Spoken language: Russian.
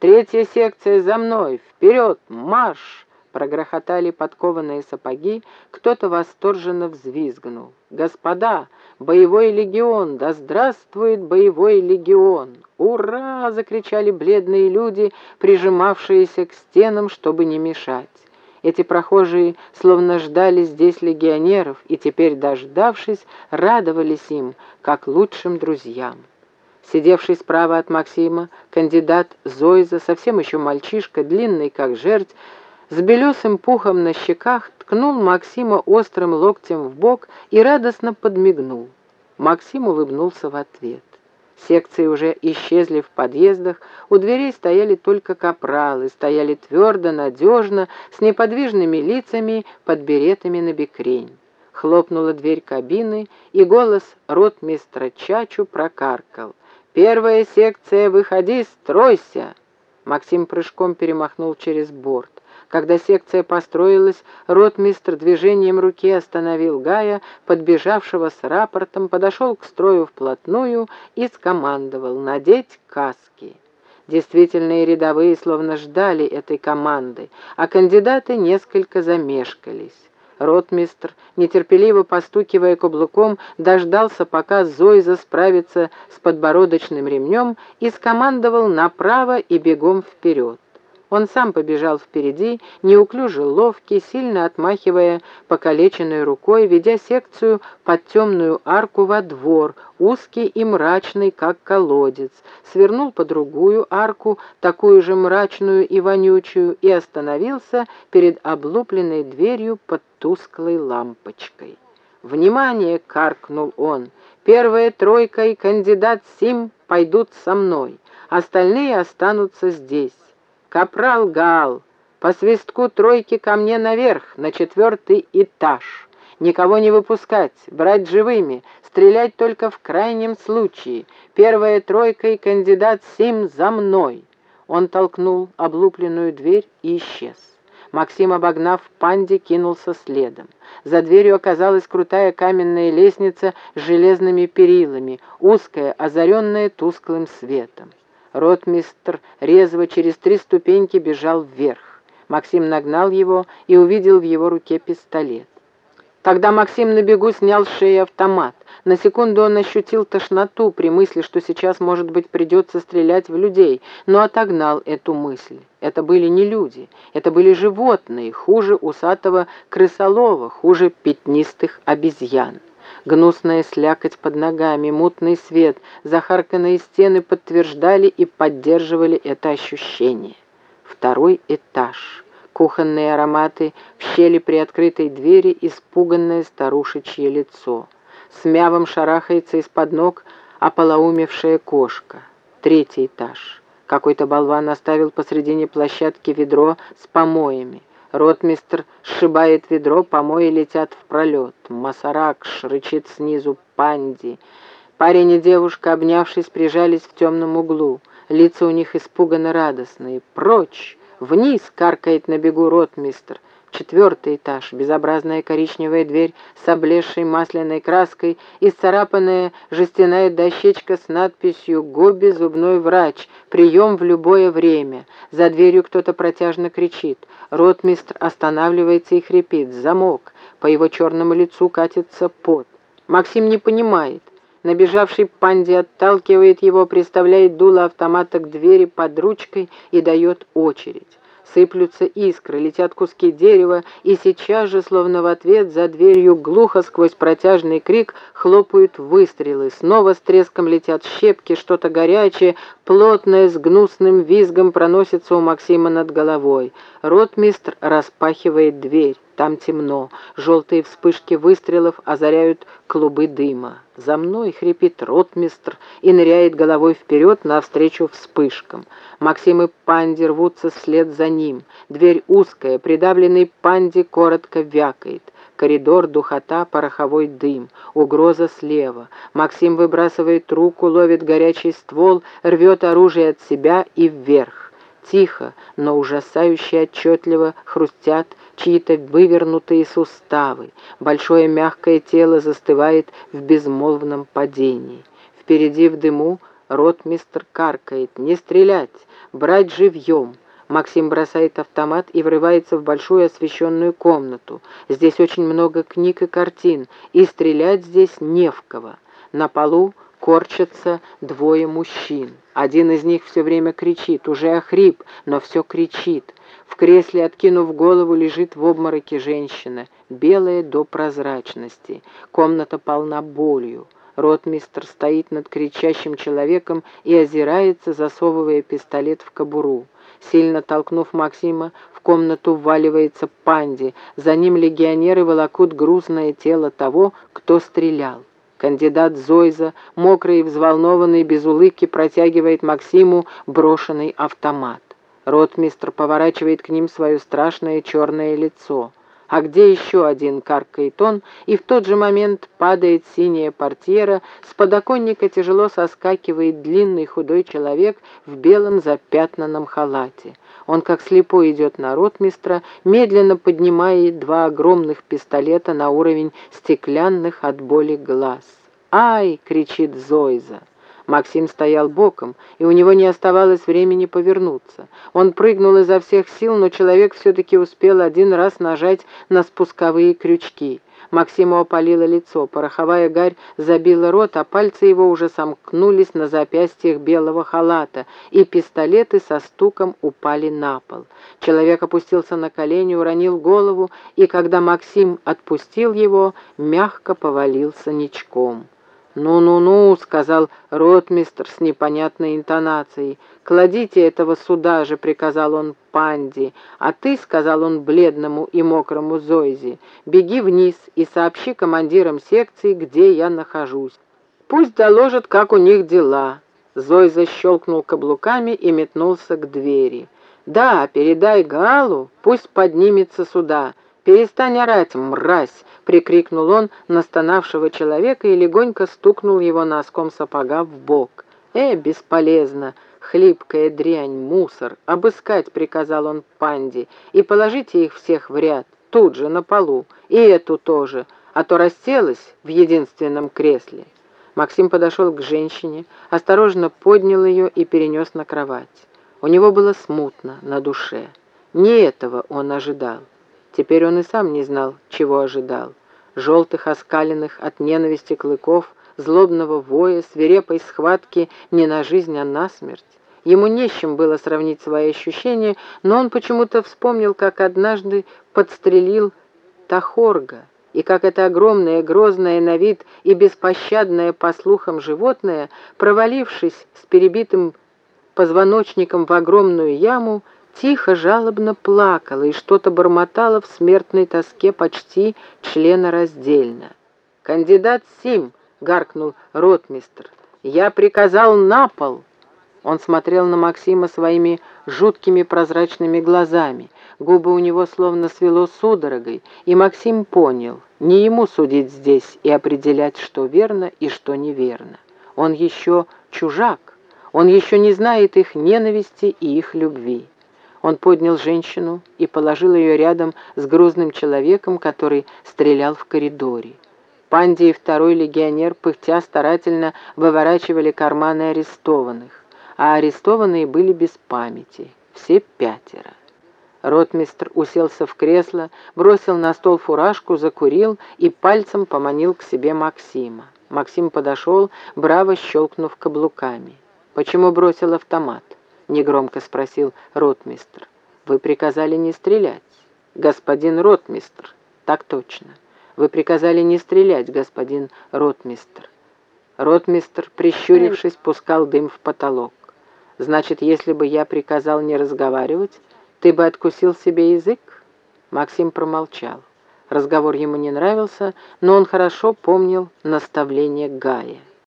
Третья секция за мной! Вперед! Марш!» Прогрохотали подкованные сапоги, кто-то восторженно взвизгнул. «Господа, боевой легион! Да здравствует боевой легион!» «Ура!» — закричали бледные люди, прижимавшиеся к стенам, чтобы не мешать. Эти прохожие словно ждали здесь легионеров и теперь, дождавшись, радовались им, как лучшим друзьям. Сидевший справа от Максима, кандидат Зойза, совсем еще мальчишка, длинный как жерть, с белесым пухом на щеках ткнул Максима острым локтем в бок и радостно подмигнул. Максим улыбнулся в ответ. Секции уже исчезли в подъездах, у дверей стояли только капралы, стояли твердо, надежно, с неподвижными лицами под беретами на бекрень. Хлопнула дверь кабины, и голос ротмистра Чачу прокаркал. «Первая секция, выходи, стройся!» Максим прыжком перемахнул через борт. Когда секция построилась, ротмистр движением руки остановил Гая, подбежавшего с рапортом, подошел к строю вплотную и скомандовал «надеть каски». Действительные рядовые словно ждали этой команды, а кандидаты несколько замешкались. Ротмистр, нетерпеливо постукивая каблуком, дождался, пока Зойза справится с подбородочным ремнем и скомандовал направо и бегом вперед. Он сам побежал впереди, неуклюже ловкий, сильно отмахивая покалеченной рукой, ведя секцию под темную арку во двор, узкий и мрачный, как колодец, свернул по другую арку, такую же мрачную и вонючую, и остановился перед облупленной дверью под тусклой лампочкой. «Внимание!» — каркнул он. «Первая тройка и кандидат Сим пойдут со мной, остальные останутся здесь». «Капрал Гал, по свистку тройки ко мне наверх, на четвертый этаж. Никого не выпускать, брать живыми, стрелять только в крайнем случае. Первая тройка и кандидат Сим за мной». Он толкнул облупленную дверь и исчез. Максим, обогнав панди, кинулся следом. За дверью оказалась крутая каменная лестница с железными перилами, узкая, озаренная тусклым светом. Ротмистр резво через три ступеньки бежал вверх. Максим нагнал его и увидел в его руке пистолет. Тогда Максим на бегу снял с шеи автомат. На секунду он ощутил тошноту при мысли, что сейчас, может быть, придется стрелять в людей, но отогнал эту мысль. Это были не люди, это были животные, хуже усатого крысолова, хуже пятнистых обезьян. Гнусная слякоть под ногами, мутный свет, захарканные стены подтверждали и поддерживали это ощущение. Второй этаж. Кухонные ароматы, в щели при открытой двери испуганное старушечье лицо. С мявом шарахается из-под ног ополоумевшая кошка. Третий этаж. Какой-то болван оставил посредине площадки ведро с помоями. Ротмистр сшибает ведро, помои летят в пролет. Масаракш рычит снизу панди. Парень и девушка, обнявшись, прижались в темном углу. Лица у них испуганно радостные. «Прочь! Вниз!» — каркает на бегу ротмистр. Четвертый этаж, безобразная коричневая дверь с облезшей масляной краской, исцарапанная жестяная дощечка с надписью «Гоби, зубной врач, прием в любое время». За дверью кто-то протяжно кричит. Ротмистр останавливается и хрипит. Замок. По его черному лицу катится пот. Максим не понимает. Набежавший панди отталкивает его, приставляет дуло автомата к двери под ручкой и дает очередь. Сыплются искры, летят куски дерева, и сейчас же, словно в ответ, за дверью глухо сквозь протяжный крик хлопают выстрелы. Снова с треском летят щепки, что-то горячее, плотное, с гнусным визгом проносится у Максима над головой. Ротмистр распахивает дверь. Там темно. Желтые вспышки выстрелов озаряют клубы дыма. За мной хрипит ротмистр и ныряет головой вперед навстречу вспышкам. Максим и Панди рвутся вслед за ним. Дверь узкая, придавленный Панди коротко вякает. Коридор, духота, пороховой дым. Угроза слева. Максим выбрасывает руку, ловит горячий ствол, рвет оружие от себя и вверх. Тихо, но ужасающе отчетливо хрустят чьи-то вывернутые суставы. Большое мягкое тело застывает в безмолвном падении. Впереди в дыму Ротмистр каркает. «Не стрелять! Брать живьем!» Максим бросает автомат и врывается в большую освещенную комнату. Здесь очень много книг и картин, и стрелять здесь не в кого. На полу корчатся двое мужчин. Один из них все время кричит, уже охрип, но все кричит. В кресле, откинув голову, лежит в обмороке женщина, белая до прозрачности. Комната полна болью. Ротмистр стоит над кричащим человеком и озирается, засовывая пистолет в кобуру. Сильно толкнув Максима, в комнату вваливается панди. За ним легионеры волокут грузное тело того, кто стрелял. Кандидат Зойза, мокрый и взволнованный, без улыбки протягивает Максиму брошенный автомат. Ротмистр поворачивает к ним свое страшное черное лицо. А где еще один каркает он, и в тот же момент падает синяя портьера, с подоконника тяжело соскакивает длинный худой человек в белом запятнанном халате. Он как слепой идет на ротмистра, медленно поднимая два огромных пистолета на уровень стеклянных от боли глаз. «Ай!» — кричит Зойза. Максим стоял боком, и у него не оставалось времени повернуться. Он прыгнул изо всех сил, но человек все-таки успел один раз нажать на спусковые крючки. Максиму опалило лицо, пороховая гарь забила рот, а пальцы его уже сомкнулись на запястьях белого халата, и пистолеты со стуком упали на пол. Человек опустился на колени, уронил голову, и когда Максим отпустил его, мягко повалился ничком. «Ну-ну-ну», — сказал ротмистр с непонятной интонацией. «Кладите этого сюда же», — приказал он Панди. «А ты», — сказал он бледному и мокрому Зойзе, — «беги вниз и сообщи командирам секции, где я нахожусь. Пусть доложат, как у них дела». Зойза щелкнул каблуками и метнулся к двери. «Да, передай Галу, пусть поднимется сюда. Перестань орать, мразь!» — прикрикнул он на стонавшего человека и легонько стукнул его носком сапога в бок. «Э, бесполезно! Хлипкая дрянь, мусор! Обыскать!» — приказал он Панди. «И положите их всех в ряд, тут же, на полу, и эту тоже, а то расселась в единственном кресле». Максим подошел к женщине, осторожно поднял ее и перенес на кровать. У него было смутно на душе. Не этого он ожидал. Теперь он и сам не знал, чего ожидал. Желтых, оскаленных от ненависти клыков, злобного воя, свирепой схватки не на жизнь, а на смерть. Ему не с чем было сравнить свои ощущения, но он почему-то вспомнил, как однажды подстрелил Тахорга, и как это огромное, грозное на вид и беспощадное по слухам животное, провалившись с перебитым позвоночником в огромную яму, тихо, жалобно плакала и что-то бормотала в смертной тоске почти членораздельно. «Кандидат Сим!» — гаркнул ротмистр. «Я приказал на пол!» Он смотрел на Максима своими жуткими прозрачными глазами. Губы у него словно свело судорогой, и Максим понял, не ему судить здесь и определять, что верно и что неверно. Он еще чужак, он еще не знает их ненависти и их любви. Он поднял женщину и положил ее рядом с грузным человеком, который стрелял в коридоре. Панди и второй легионер, пыхтя, старательно выворачивали карманы арестованных, а арестованные были без памяти, все пятеро. Ротмистр уселся в кресло, бросил на стол фуражку, закурил и пальцем поманил к себе Максима. Максим подошел, браво щелкнув каблуками. «Почему бросил автомат?» Негромко спросил ротмистр. «Вы приказали не стрелять, господин ротмистр». «Так точно. Вы приказали не стрелять, господин ротмистр». Ротмистр, прищурившись, пускал дым в потолок. «Значит, если бы я приказал не разговаривать, ты бы откусил себе язык?» Максим промолчал. Разговор ему не нравился, но он хорошо помнил наставление Гая.